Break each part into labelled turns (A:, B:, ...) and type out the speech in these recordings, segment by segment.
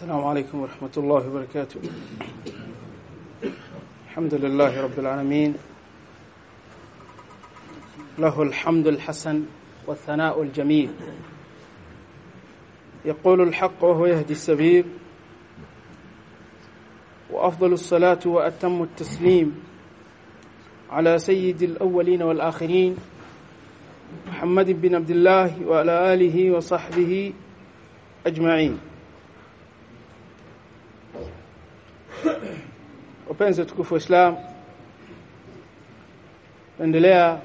A: السلام عليكم ورحمة الله وبركاته. الحمد لله رب العالمين. له الحمد الحسن والثناء الجميل. يقول الحق وهو يهدي السبيل. وأفضل الصلاة وأتم التسليم على سيد الأولين والآخرين محمد بن عبد الله وعلى آله وصحبه أجمعين. wapenzi tukufu Islam endelea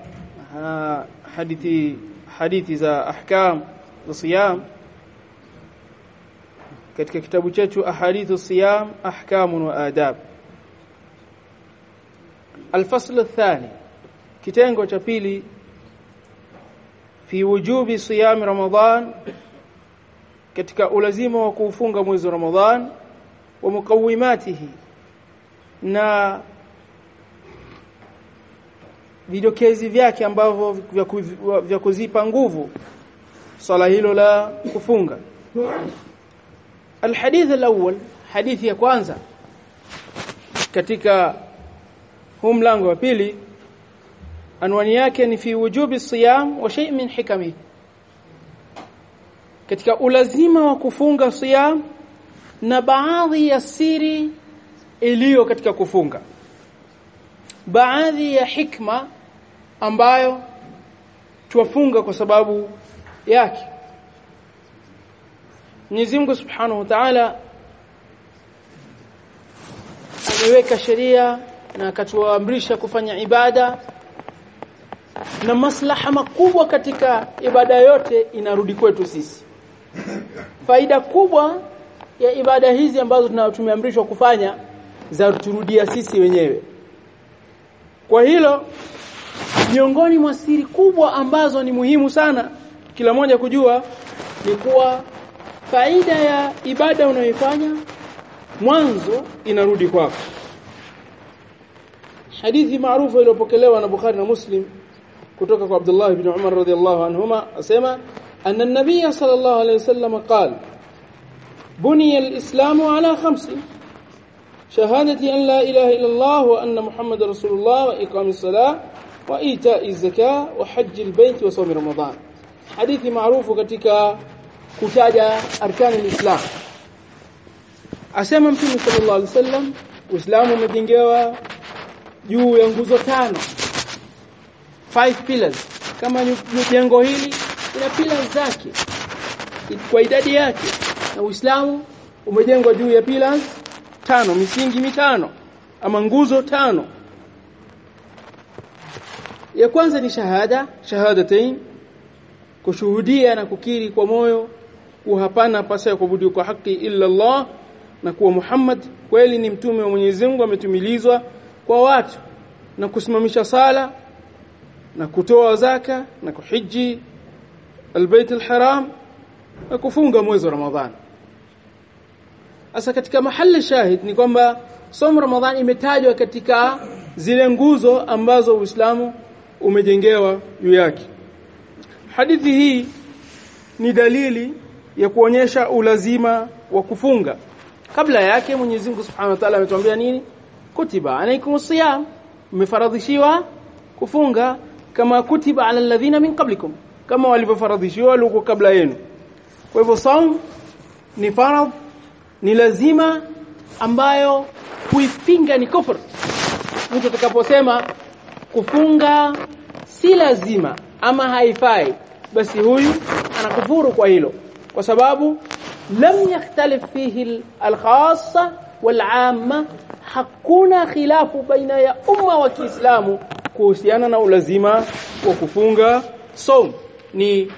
A: hadithi hadithi za ahkam za siyam katika kitabu chetu ahadithu siyam ahkamun wa adab الفصل الثاني kitengo cha pili fi wujubi siyam ramadan katika ulazima wa kufunga mwezi wa ramadhan wa mukawimatihi na vidokezi vyake ambavyo vya kuzipa nguvu swala hilo la kufunga. Alhadith alawwal hadithi ya kwanza katika huu mlango wa pili anwani yake ni fi wujubi siyam wa shay min hikami. Katika ulazima wa kufunga siyam na baadhi ya siri iliyo katika kufunga. Baadhi ya hikma ambayo tuwafunga kwa sababu yake. Mwenyezi Mungu Subhanahu wa Ta'ala ameweka sheria na akatuamrisha kufanya ibada na maslaha makubwa katika ibada yote inarudi kwetu sisi. Faida kubwa ya ibada hizi ambazo tumeamrishwa kufanya za turudia sisi wenyewe. Kwa hilo miongoni mwa siri kubwa ambazo ni muhimu sana kila mmoja kujua ni kuwa faida ya ibada unayoifanya mwanzo inarudi kwako. Hadithi maarufu iliyopokelewa na Bukhari na Muslim kutoka kwa Abdullah ibn Umar radhiyallahu anhuma asema anna an-nabiy sallallahu alayhi wasallam qala buniya al-islamu ala khamsin شهادة أن لا إله إلا الله وأن محمد رسول الله وإقام الصلاة وإيتاء الزكاة وحج البيت وصوم رمضان حديث معروف katika kutaja arkan alislam asema mtume sallallahu alaihi wasallam uislamu umejengewa juu ya nguzo tano five pillars kama jengo hili ina pillars zake kwa idadi yake na uislamu umejengwa juu ya pillars tano misingi mitano ama nguzo tano. Ya kwanza ni shahada shahadatain kushuhudia na kukiri kwa moyo kuwa hapana pasa kuabudiwa kwa haki illa Allah na kuwa Muhammad kweli ni mtume wa Mwenyezi Mungu ametumilizwa kwa watu na kusimamisha sala na kutoa zaka na kuhiji albayt alharam na kufunga mwezi wa Ramadhani Asa katika mahali shahid ni kwamba somo Ramadhani imetajwa katika zile nguzo ambazo Uislamu umejengewa juu yake. Hadithi hii ni dalili ya kuonyesha ulazima wa kufunga. Kabla yake Mwenyezi Mungu Subhanahu wa Ta'ala ametuambia nini? Kutiba alaykumus siyam, mmefaradhishiwa kufunga kama kutiba ala alladhina min qablikum, kama walivyofaradhishiwa walio kabla yenu. Kwa hivyo saum ni faradhi ni lazima ambayo kuipinga ni kufur. Mtu atakaposema kufunga si lazima ama haifai basi huyu anakufuru kwa hilo. Kwa sababu lam yakhtalif fihi al-khassa wal-amma hakuna khilafu baina ya umma wa Kiislamu kuhusiana na ulazima wa kufunga saum. Ni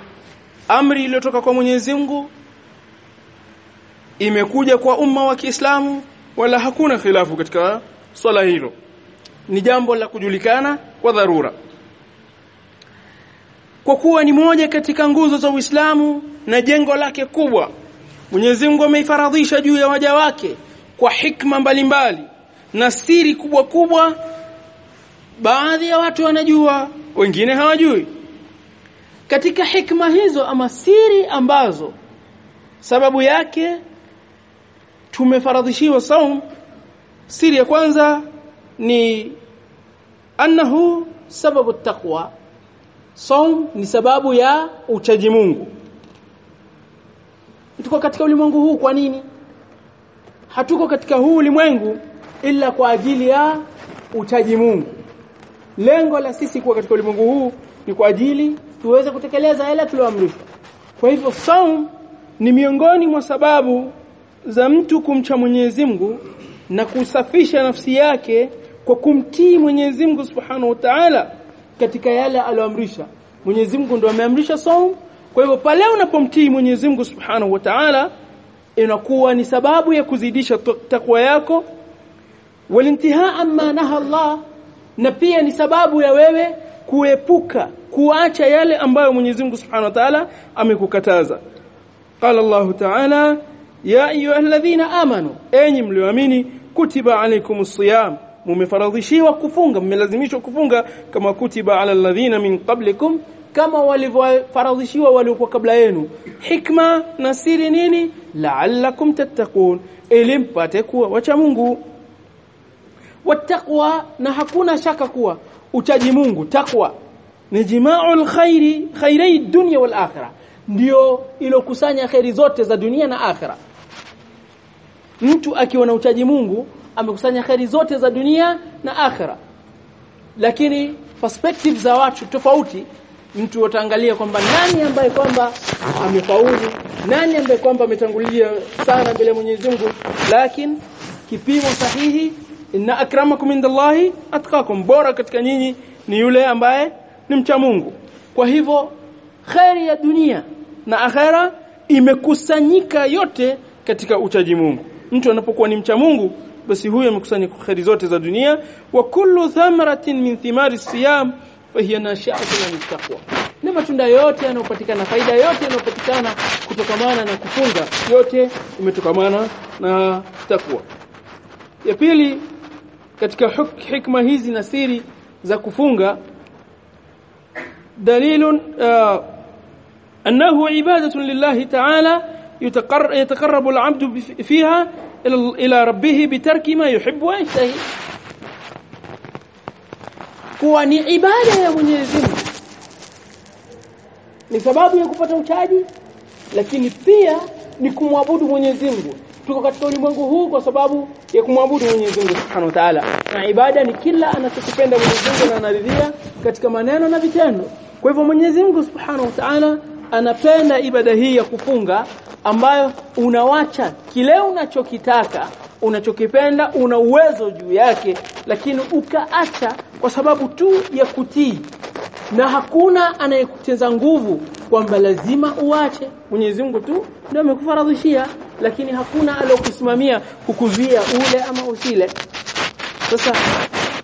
A: amri iliyotoka kwa Mwenyezi Mungu imekuja kwa umma wa Kiislamu wala hakuna khilafu katika swala hilo. Ni jambo la kujulikana kwa dharura. Kwa kuwa ni moja katika nguzo za Uislamu na jengo lake kubwa Mwenyezi Mungu ameifaradhisha juu ya waja wake kwa hikma mbalimbali na siri kubwa kubwa. Baadhi ya watu wanajua wengine hawajui. Katika hikma hizo ama siri ambazo sababu yake tumefaradhishiwa saum. Siri ya kwanza ni annahu sababu taqwa. Saum ni sababu ya uchaji Mungu. Tuko katika ulimwengu huu kwa nini? Hatuko katika huu ulimwengu ila kwa ajili ya uchaji Mungu. Lengo la sisi kuwa katika ulimwengu huu ni kwa ajili tuweze kutekeleza yale tulioamrishwa kwa hivyo saum ni miongoni mwa sababu za mtu kumcha Mwenyezi Mungu na kusafisha nafsi yake kwa kumtii Mwenyezi Mungu Subhanahu wa Ta'ala katika yale aliyoamrisha. Mwenyezi Mungu ndo ameamrisha saum kwa hivyo pale unapomtii Mwenyezi Mungu Subhanahu wa Ta'ala inakuwa ni sababu ya kuzidisha takwa yako. Walintihaa amma naha Allah na pia ni sababu ya wewe kuepuka kuacha yale ambayo Mwenyezi Mungu Subhanahu wa Ta'ala amekukataza. Qala Allah Ta'ala ya ayyuhalladhina amanu enyi mlioamini kutiba alaykumus siyam. Mumefaradhishiwa kufunga mmelazimishwa kufunga kama kutiba ala alladhina min qablikum kama walivyofaradhishiwa waliokuwa kabla yenu. Hikma na siri nini? La'allakum tattaqun ili mpate kuwa wacha Mungu. Wattaqwa na hakuna shaka kuwa uchaji Mungu takwa ni jima'ul khairi khairai dunya wal akhirah. Ndio ilokusanya khairi zote za dunia na akhira mtu akiwa na uchaji Mungu amekusanya kheri zote za dunia na akhira lakini perspective za watu tofauti mtu utaangalia kwamba nani ambaye kwamba amefaulu nani ambaye kwamba ametangulia sana mbele Mwenyezi Mungu. Lakini kipimo sahihi inna akramakum indallahi atqakum. Bora katika nyinyi ni yule ambaye ni mcha Mungu. Kwa hivyo khairi ya dunia na akhera imekusanyika yote katika uchaji Mungu mtu anapokuwa ni mcha Mungu basi huyo amekusanya kheri zote za dunia. Wa kullu thamaratin min thimari siyam fahiya nashi'atun taqwa. Na matunda yote yanayopatikana faida yote yanayopatikana kutokamana na kufunga yote imetokamana na takwa ya pili katika hikma hizi na siri za kufunga dalilun uh, annahu ibadatun lillahi ta'ala يتقرب العبد فيها إلى ربه بترك ما يحب ويشتهي kuwa ni ibada ya Mwenyezi Mungu ni sababu ya kupata uchaji lakini pia ni kumwabudu Mwenyezi Mungu tuko katika ulimwengu huu kwa sababu ya kumwabudu Mwenyezi Mungu Subhanahu wa Ta'ala na ibada ni kila anachokipenda Mwenyezi Mungu na anaridhia katika maneno na vitendo kwa hivyo Mwenyezi Mungu Subhanahu wa Ta'ala anapenda ibada hii ya kufunga ambayo unawacha kile unachokitaka unachokipenda una uwezo juu yake lakini ukaacha kwa sababu tu ya kutii. Na hakuna anayekuteza nguvu kwamba lazima uache. Mwenyezi Mungu tu ndio amekufaradhishia lakini hakuna aliyokusimamia kukuzuia ule ama usile. Sasa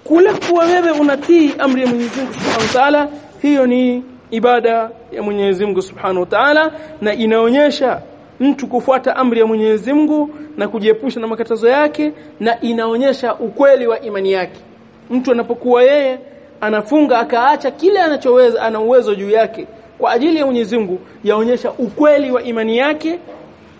A: kule kuwa wewe unatii amri ya Mwenyezi Mungu Subhanahu wa Ta'ala hiyo ni ibada ya Mwenyezi Mungu Subhanahu wa Ta'ala na inaonyesha mtu kufuata amri ya Mwenyezi Mungu na kujiepusha na makatazo yake na inaonyesha ukweli wa imani yake. Mtu anapokuwa yeye anafunga akaacha kile anachoweza ana uwezo juu yake kwa ajili ya Mwenyezi Mungu yaonyesha ukweli wa imani yake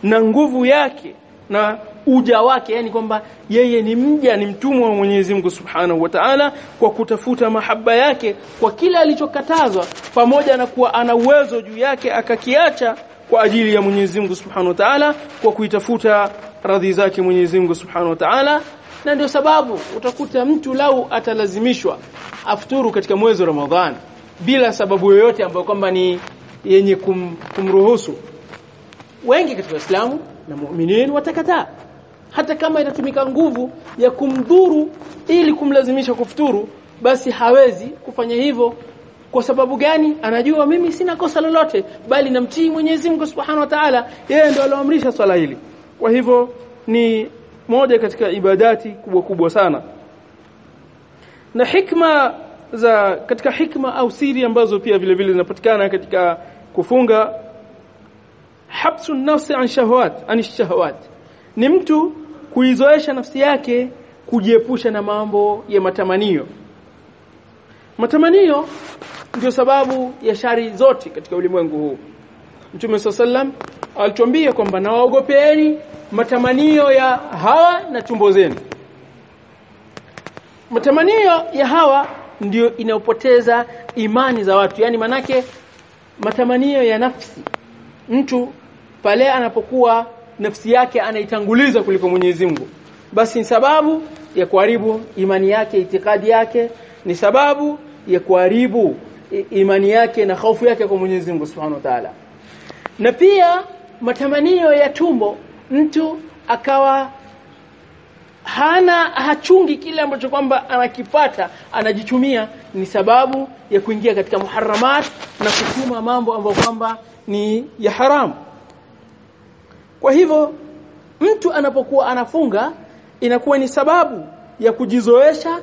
A: na nguvu yake na uja wake yani kwamba yeye ni mja ni mtumwa wa Mwenyezi Mungu Subhanahu wa Ta'ala kwa kutafuta mahaba yake kwa kile alichokatazwa pamoja na kuwa ana uwezo juu yake akakiacha kwa ajili ya Mwenyezi Mungu Subhanahu wa Ta'ala kwa kuitafuta radhi zake Mwenyezi Mungu Subhanahu wa Ta'ala. Na ndio sababu utakuta mtu lau atalazimishwa afuturu katika mwezi wa Ramadhani bila sababu yoyote ambayo kwamba ni yenye kum, kumruhusu. Wengi katika Uislamu na muuminin watakataa. Hata kama inatumika nguvu ya kumdhuru ili kumlazimisha kufuturu basi hawezi kufanya hivyo kwa sababu gani? Anajua mimi sina kosa lolote bali namtii Mwenyezi Mungu Subhanahu wa Ta'ala yeye ndio aloamrisha swala hili. Kwa hivyo ni moja katika ibadati kubwa kubwa sana. Na hikma za katika hikma au siri ambazo pia vile vile zinapatikana katika kufunga habsu nafsi an shahawat an shahawat. Ni mtu kuizoesha nafsi yake kujiepusha na mambo ya matamanio matamanio ndio sababu ya shari zote katika ulimwengu huu. Mtume sallam alituambia kwamba nawaogopeeni matamanio ya hawa na tumbo zenu. Matamanio ya hawa ndio inayopoteza imani za watu. Yani manake matamanio ya nafsi. Mtu pale anapokuwa nafsi yake anaitanguliza kuliko Mwenyezi Mungu. Basi ni sababu ya kuharibu imani yake itikadi yake ni sababu ya kuharibu imani yake na hofu yake kwa Mwenyezi Mungu Subhanahu wa Ta'ala. Na pia matamanio ya tumbo mtu akawa hana hachungi kile ambacho kwamba anakipata anajichumia ni sababu ya kuingia katika muharramat na kutuma mambo ambayo kwamba ni ya haramu kwa hivyo mtu anapokuwa anafunga inakuwa ni sababu ya kujizoesha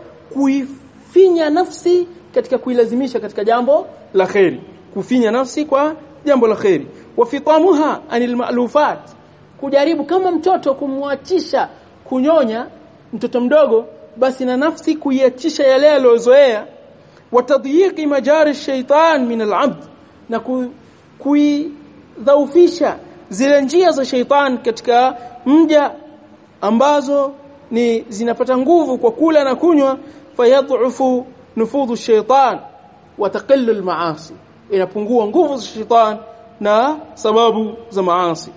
A: kuifinya nafsi katika kuilazimisha katika jambo la kheri. Kufinya nafsi kwa jambo la kheri. Wafitamuha anil ma'lufat. Kujaribu kama mtoto kumwachisha kunyonya mtoto mdogo basi na nafsi kuiachisha yale aliyozoea. Watadhiqi majari shaitan min al'abd. Na kuidhaufisha zile njia za shaitan katika mja ambazo ni zinapata nguvu kwa kula na kunywa fayadhufu nufudhu shaitan wa taqillu inapungua nguvu za shaitan na sababu za maasi.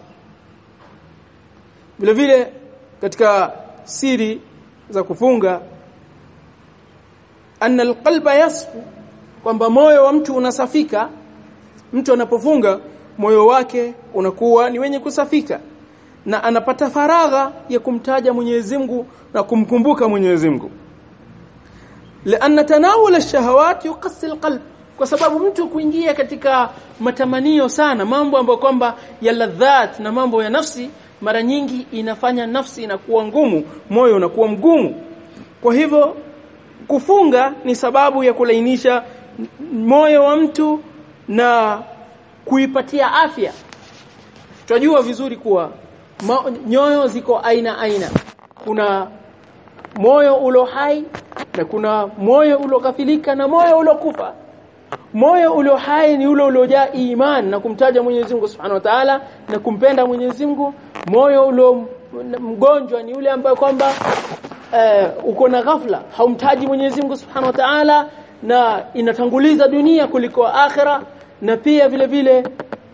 A: Vile vile katika siri za kufunga anna alqalba yasfu kwamba moyo wa mtu unasafika. Mtu anapofunga moyo wake unakuwa ni wenye kusafika na anapata faragha ya kumtaja Mwenyezi Mungu na kumkumbuka Mwenyezi Mungu لأن تناول الشهوات يقسي القلب kwa sababu mtu kuingia katika matamanio sana mambo ambayo kwamba ya ladhat na mambo ya nafsi mara nyingi inafanya nafsi inakuwa ngumu moyo unakuwa mgumu kwa hivyo kufunga ni sababu ya kulainisha moyo wa mtu na kuipatia afya tunajua vizuri kuwa ma, nyoyo ziko aina aina kuna moyo ulo hai na kuna moyo uliokafilika na moyo uliokufa. Moyo ulio hai ni ule uliojaa imani na kumtaja Mwenyezi Mungu Subhanahu wa Ta'ala na kumpenda Mwenyezi Mungu. Moyo ulio mgonjwa ni ule ambaye kwamba eh, uko na ghafla haumtaji Mwenyezi Mungu Subhanahu wa Ta'ala na inatanguliza dunia kuliko akhira na pia vile vile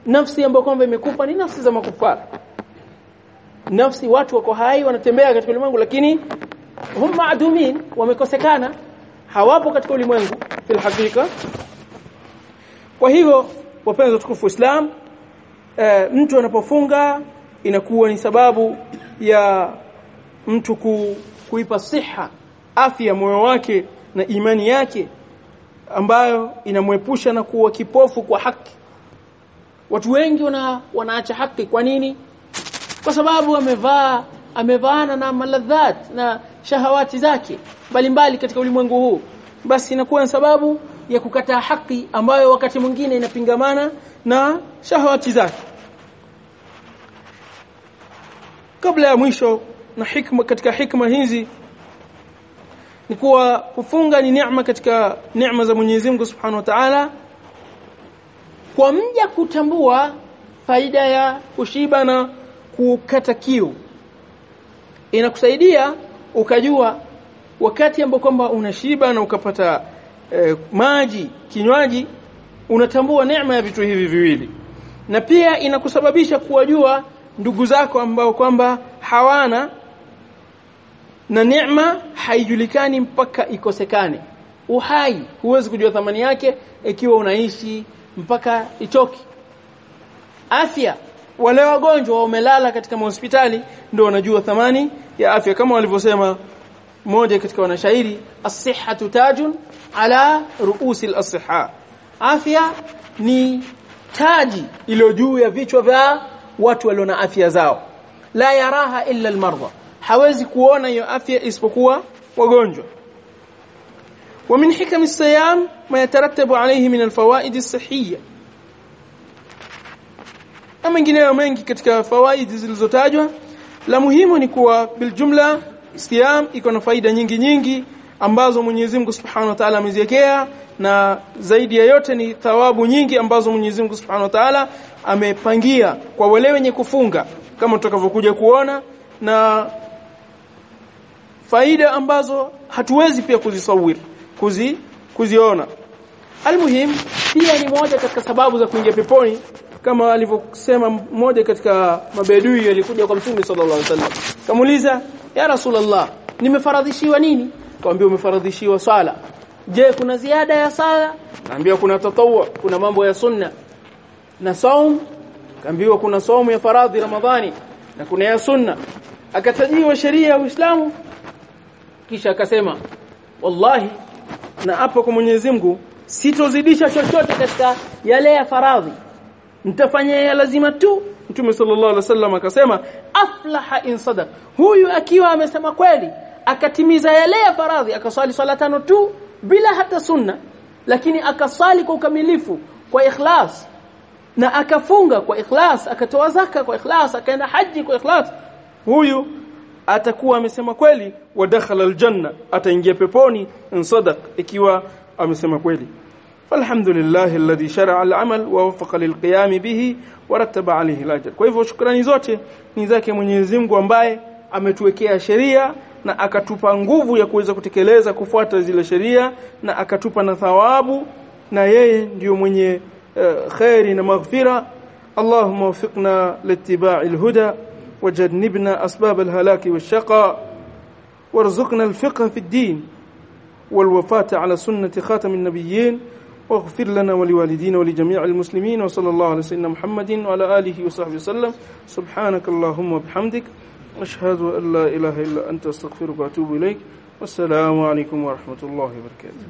A: nafsi ambayo kwamba imekufa ni nafsi za makufara. Nafsi watu wako hai wanatembea katika ulimwengu lakini hum madumin wamekosekana. Hawapo katika ulimwengu fil hakika. Kwa hivyo wapenzi watukufu Islam e, mtu anapofunga inakuwa ni sababu ya mtu ku, kuipa siha afya moyo wake na imani yake ambayo inamwepusha na kuwa kipofu kwa haki. Watu wengi wana, wanaacha haki. Kwa nini? Kwa sababu amevaa amevaana na maladhat na shahawati zake mbalimbali katika ulimwengu huu. Basi inakuwa sababu ya kukataa haki ambayo wakati mwingine inapingamana na shahawati zake. Kabla ya mwisho na hikma katika hikma hizi ni kuwa kufunga ni neema katika neema za Mwenyezi Mungu Subhanahu wa Ta'ala kwa mja kutambua faida ya kushiba na kukata kiu inakusaidia ukajua wakati ambapo kwamba unashiba na ukapata eh, maji kinywaji unatambua neema ya vitu hivi viwili. Na pia inakusababisha kuwajua ndugu zako ambao kwamba hawana na neema haijulikani mpaka ikosekane. Uhai huwezi kujua thamani yake ikiwa unaishi mpaka itoki afya wale wagonjwa wamelala katika hospitali ndio wanajua thamani ya afya kama walivyosema mmoja katika wanashairi as-sihhatu tajun ala ruusi al-asihha afya ni taji iliyo juu ya vichwa vya watu walio na afya zao la yaraha illa al-marda hawezi kuona hiyo afya isipokuwa wagonjwa ومن حكم الصيام ما يترتب عليه من الفوائد الصحيه na mengineyo mengi katika fawaidi zilizotajwa. La muhimu ni kuwa biljumla siyam iko na faida nyingi nyingi ambazo Mwenyezi Mungu Subhanahu wa Ta'ala ameziwekea na zaidi ya yote ni thawabu nyingi ambazo Mwenyezi Mungu Subhanahu wa Ta'ala amepangia kwa wale wenye kufunga kama tutakavyokuja kuona na faida ambazo hatuwezi pia kuzisawiri kuzi kuziona. Almuhim pia ni moja katika sababu za kuingia peponi kama alivyosema mmoja katika mabedui alikuja kwa mtume sallallahu alaihi wasallam. Kamuuliza ya rasulullah nimefaradhishiwa nini? Kaambia umefaradhishiwa sala je kuna ziada ya sala naambia kuna tatawwa kuna mambo ya sunna. Na saum? Kaambiwa kuna saumu ya faradhi ramadhani na kuna ya sunna. Akatajiwa sheria ya Uislamu. Kisha akasema wallahi na hapo kwa Mwenyezi Mungu sitozidisha chochote katika yale ya faradhi nitafanya ya lazima tu. Mtume sallallahu alaihi wasallam akasema aflaha in sadaq. Huyu akiwa amesema kweli akatimiza yale ya faradhi akaswali swala tano tu bila hata sunna. Lakini akasali kwa ukamilifu kwa ikhlas. Na akafunga kwa ikhlas akatoa zaka kwa ikhlas akaenda haji kwa ikhlas. Huyu atakuwa amesema kweli wa dakhala aljanna ataingia peponi in sadaq ikiwa amesema kweli falhamdulillah alladhi shar'a al'amal wa wafaqa lilqiyam bihi wa rattaba alayhi al kwa hivyo shukrani zote ni zake Mwenyezi Mungu ambaye ametuwekea sheria na akatupa nguvu ya kuweza kutekeleza kufuata zile sheria na akatupa na thawabu na yeye ndiyo mwenye uh, khairi na maghfira اللهم وفقنا لاتباع الهدى وجنبنا أسباب الهلاك والشقاء وارزقنا الفقه في الدين والوفاة على سنة خاتم النبيين واغفر لنا ولوالدينا ولجميع المسلمين وصلى الله على سيدنا محمد وعلى آله وصحبه وسلم. سبحانك اللهم وبحمدك أشهد أن لا إله إلا أنت أستغفرك وأتوب إليك. والسلام عليكم ورحمة الله وبركاته.